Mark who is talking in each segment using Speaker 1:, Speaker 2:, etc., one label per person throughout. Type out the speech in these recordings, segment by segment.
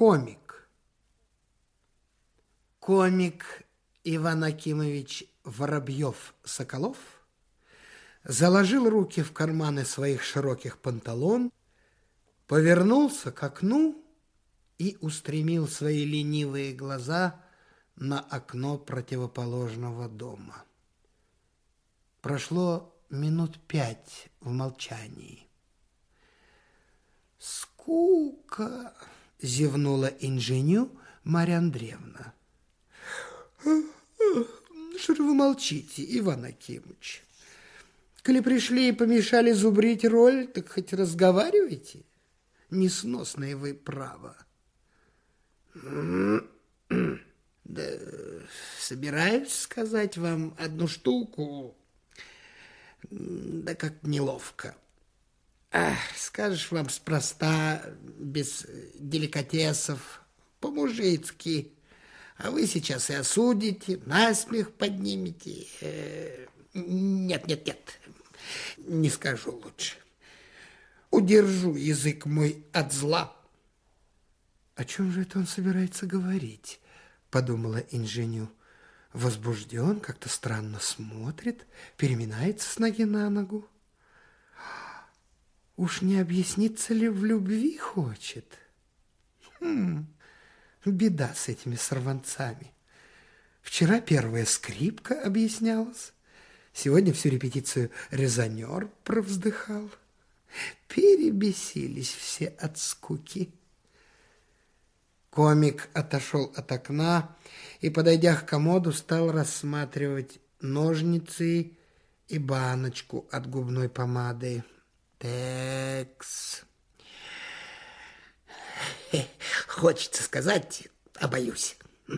Speaker 1: комик. Комик Иван Акимович Воробьев-Соколов заложил руки в карманы своих широких панталон, повернулся к окну и устремил свои ленивые глаза на окно противоположного дома. Прошло минут пять в молчании. «Скука!» – зевнула инженю Марья Андреевна. «Что же вы молчите, Иван Акимович? Коли пришли и помешали зубрить роль, так хоть разговаривайте. Несносное вы право». «Да собираюсь сказать вам одну штуку, да как неловко». Ах, скажешь вам спроста, без деликатесов, по-мужицки. А вы сейчас и осудите, насмех поднимете. Э, нет, нет, нет, не скажу лучше. Удержу язык мой от зла.
Speaker 2: О чем же это он собирается говорить? Подумала инженю. Возбужден, как-то странно смотрит, переминается с ноги на ногу. Уж не объясниться ли в любви хочет? Хм, беда с этими сорванцами. Вчера первая скрипка объяснялась, сегодня всю репетицию резонер провздыхал. Перебесились все от скуки.
Speaker 1: Комик отошел от окна и, подойдя к комоду, стал рассматривать ножницы и баночку от губной помады. Текс. Хочется сказать, а боюсь.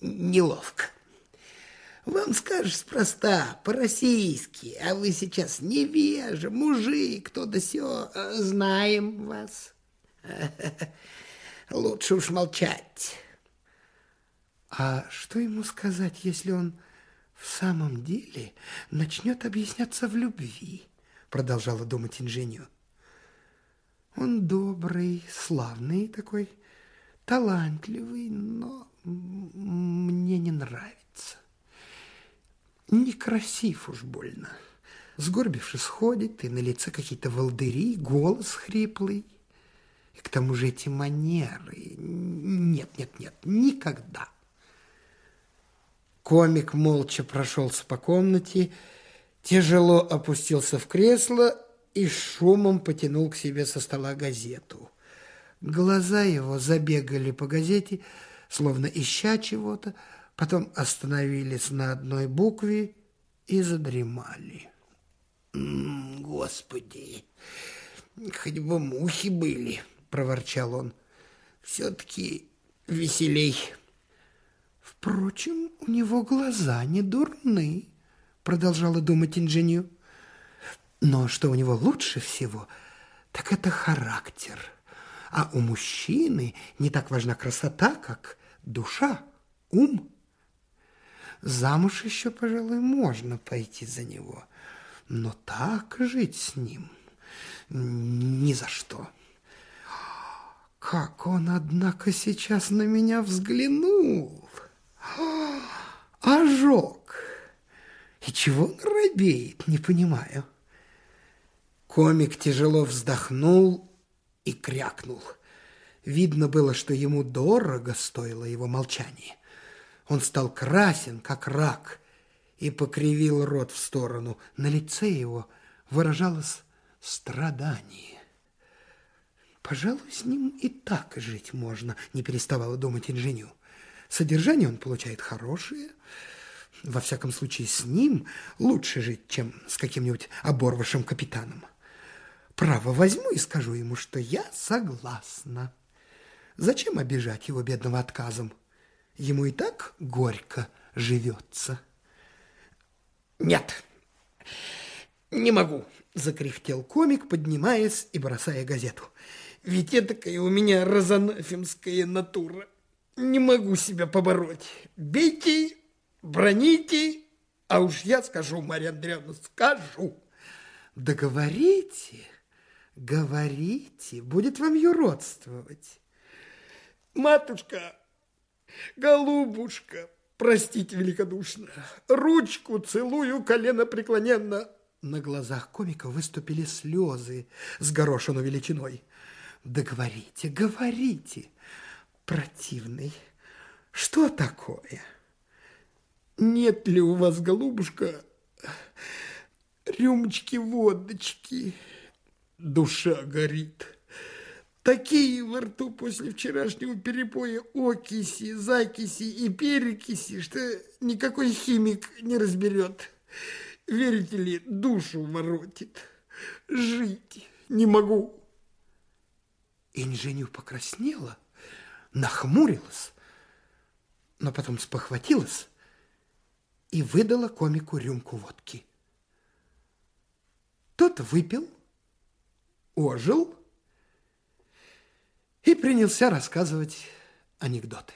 Speaker 1: Неловко. Вам скажешь спроста, по-российски, а вы сейчас невежа, мужик, кто да сё, знаем вас. Лучше уж молчать.
Speaker 2: А что ему сказать, если он в самом деле начнет объясняться в любви? Продолжала думать инженю. Он добрый, славный такой, талантливый, но мне не нравится. Некрасив уж больно. Сгорбившись ходит, и на лице какие-то волдыри, голос хриплый. И к тому же эти манеры. Нет, нет, нет, никогда.
Speaker 1: Комик молча прошелся по комнате тяжело опустился в кресло и шумом потянул к себе со стола газету. Глаза его забегали по газете, словно ища чего-то, потом остановились на одной букве и задремали. «Господи, хоть бы мухи были!» — проворчал он. «Все-таки веселей».
Speaker 2: Впрочем, у него глаза не дурны продолжала думать инженю. Но что у него лучше всего, так это характер. А у мужчины не так важна красота, как душа, ум. Замуж еще, пожалуй, можно пойти за него, но так жить с ним ни за что. Как он, однако, сейчас на меня взглянул. Ожог. И чего он робеет, не понимаю.
Speaker 1: Комик тяжело вздохнул и крякнул. Видно было, что ему дорого стоило его молчание. Он стал красен, как рак, и покривил рот в сторону. На лице его выражалось страдание. Пожалуй, с ним и так жить можно, не переставала думать инженю. Содержание он получает хорошее, во всяком случае, с ним лучше жить, чем с каким-нибудь оборвавшим капитаном. Право возьму и скажу ему, что я согласна. Зачем обижать его бедного отказом? Ему и так горько живется. Нет, не могу, закряхтел комик, поднимаясь и бросая газету. Ведь это у меня розанафимская натура. Не могу себя побороть. Бейте броните, а уж я скажу, Марья Андреевна, скажу.
Speaker 2: Да говорите, говорите, будет вам юродствовать.
Speaker 1: Матушка, голубушка, простите великодушно, ручку целую колено преклоненно. На глазах комика выступили слезы с горошину величиной. Да говорите, говорите, противный, что такое? Нет ли у вас, голубушка, рюмочки водочки? Душа горит. Такие во рту после вчерашнего перепоя окиси, закиси и перекиси, что никакой химик не разберет. Верите ли, душу воротит. Жить не могу. Инженю покраснела, нахмурилась, но потом спохватилась и выдала комику рюмку водки. Тот выпил, ожил и принялся рассказывать анекдоты.